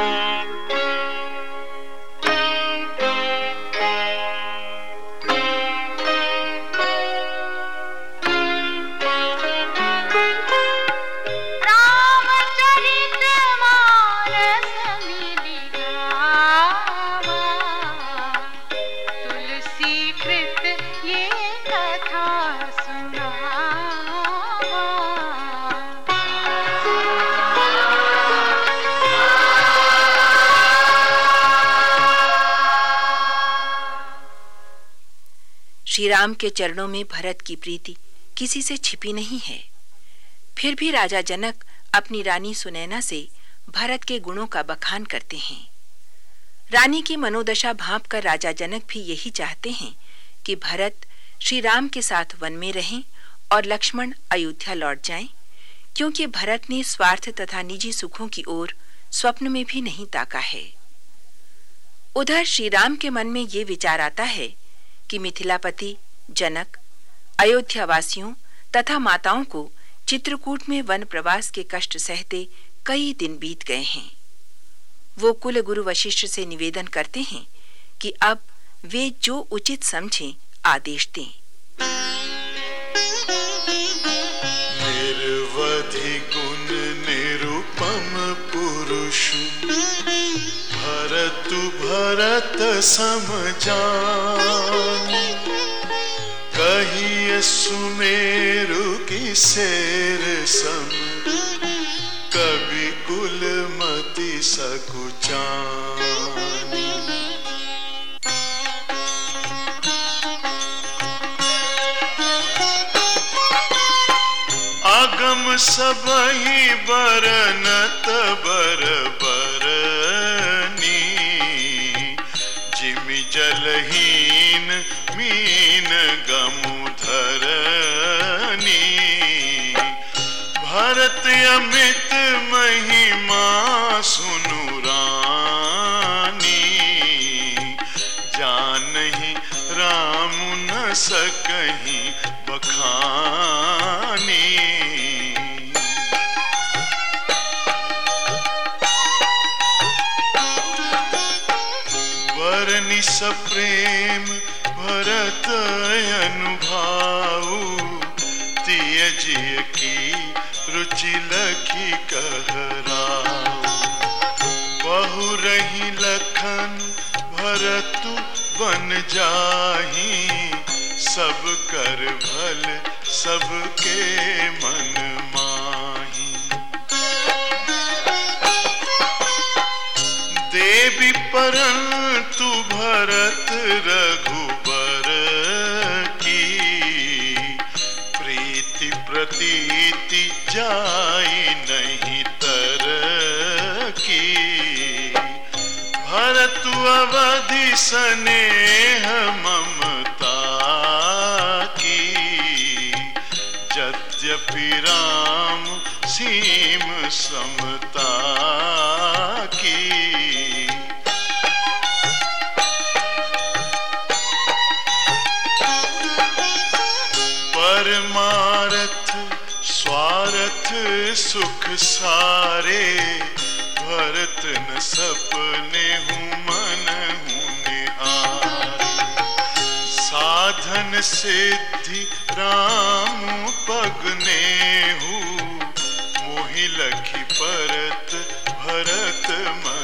Thank you. Shri Ram के चरणों में भरत की प्रीति किसी से छिपी नहीं है। फिर भी राजा जनक अपनी रानी सुनैना से भरत के गुणों का बखान करते हैं। रानी की मनोदशा भाप कर राजा जनक भी यही चाहते हैं कि भरत श्री राम के साथ वन में रहें और लक्ष्मण अयोध्या लौट जाएँ, क्योंकि भरत ने स्वार्थ तथा निजी सुखों की ओर स्वप्न में भी नहीं ताका है। उधर श्री राम के मन में ये विचार आता है कि मिथिलापति, जनक अयोध्या वासियों तथा माताओं को चित्रकूट में वन प्रवास के कष्ट सहते कई दिन बीत गए हैं। वो कुल गुरु वशिष्ठ से निवेदन करते हैं कि अब वे जो उचित समझें, आदेश दें। निर्वधि गुण निरुपम पुरुष। भरत भरत समझानी कहिए सुमेरु की शेर सम। कवि कुल मति सकुचानी अगम सब ही बरनत बर। भरत अमित महिमा, सुनु रानी। जान ही राम न सकहीं बखानी। वरनि सप्रेम भरत अनुभाऊ तिय जिय की लखी कहराऊ बहु रही लखन, भरत बन जाही। सब कर भल, सबके मन माही। देवी परंतु भरत रघुबर जाई नहीं तर की। भरत अवधि स्नेह ममता की। यद्यपि राम सीम समता की। सुख सारे, भरत न सपने हूँ, मन हूँ निहारे। साधन सिद्धि राम पगने हूँ, मोहि लखी परत, भरत मत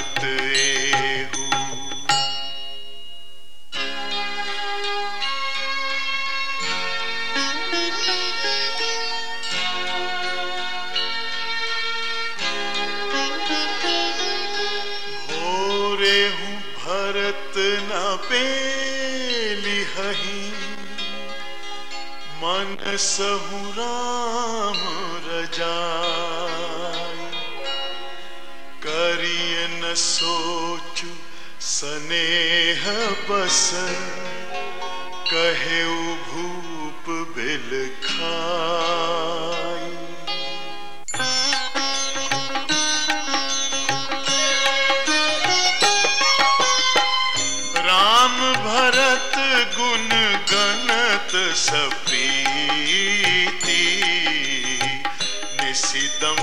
हही मन सहु राम रजाई। करिय न सोच स्नेह बस। कहे भूप बिल खाई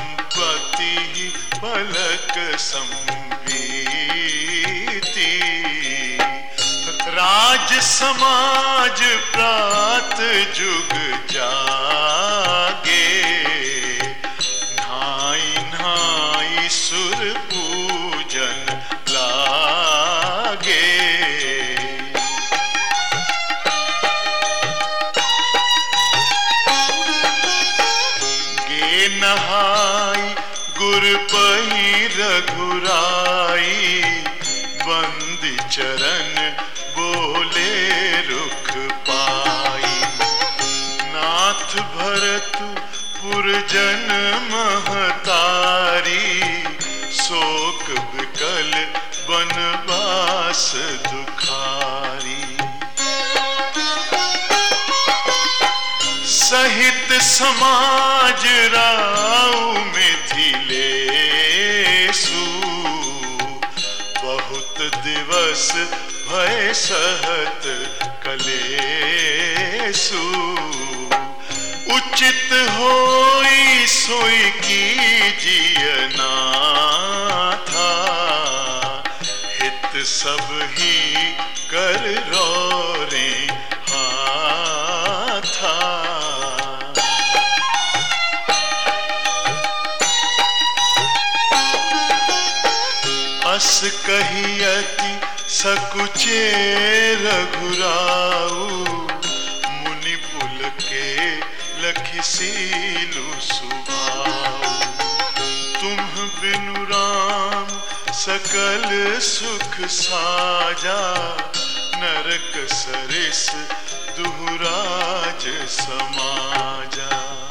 निशिदंपति पलक प्रीति राज समाज प्रात जुग जागे। पही रघुराई, बंदी चरण बोले रुख पाई। नाथ भरत पुरजन महतारी, शोक विकल बनवास दुखारी। सहित समाज राव मिथिले दिवस भय सहत कलेसु उचित होई सोई की जियना था हित सब ही कर रो रे अस कहियति सकुचे रघुराऊ, मुनि पुल के लखिसीलु सुभाऊ। तुम बिनु राम सकल सुख साजा, नरक सरिस दुहराज समाजा।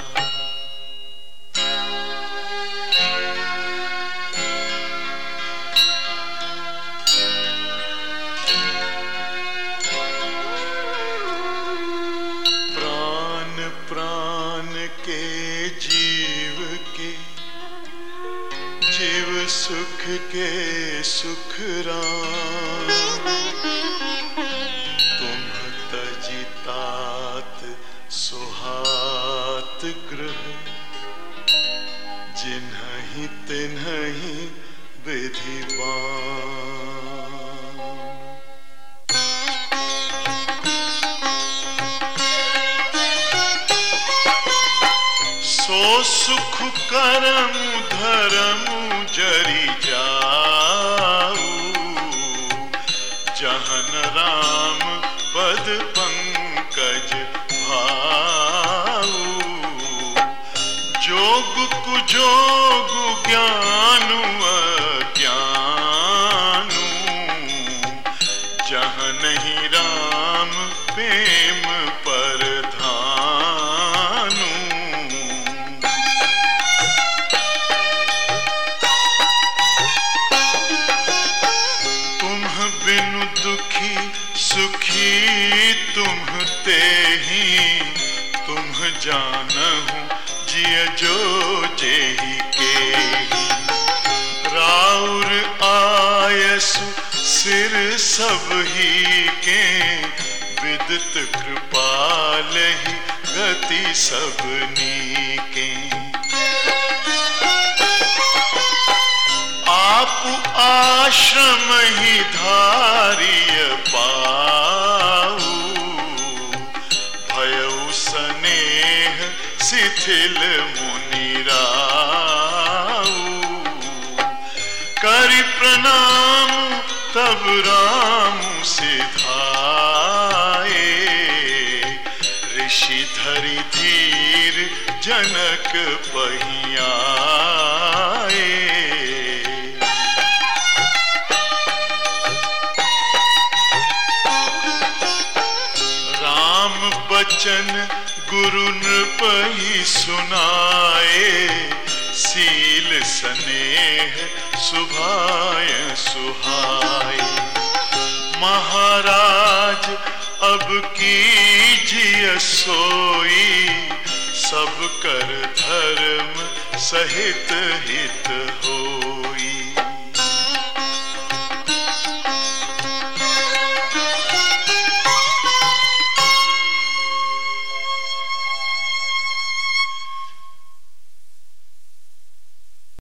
प्राण के जीव के, जीव सुख के सुख राम। तुम तजितात सुहात गृह जिन्हि तिन्हि विधिवान। सो सुख करम धर्म जरी जाऊ। जहन राम पद पंकज भाऊ। जोग कुजोग ज्ञानु अज्ञानु। जहन ही राम प्रेम तुम जानहु जिय जो जेहि के राउर आयसु, सिर सब ही के विदित कृपाल ही गति सबनी के। आप आश्रम ही धारिय पाऊ तब राम सिधाए ऋषि धरि धीर जनक पहियाए राम बचन गुरु नृपहि सुनाए। सील स्नेह सुभाय सुहाय महाराज अब कीजिए सोई। सब कर धर्म सहित हित होई।